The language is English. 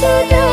so.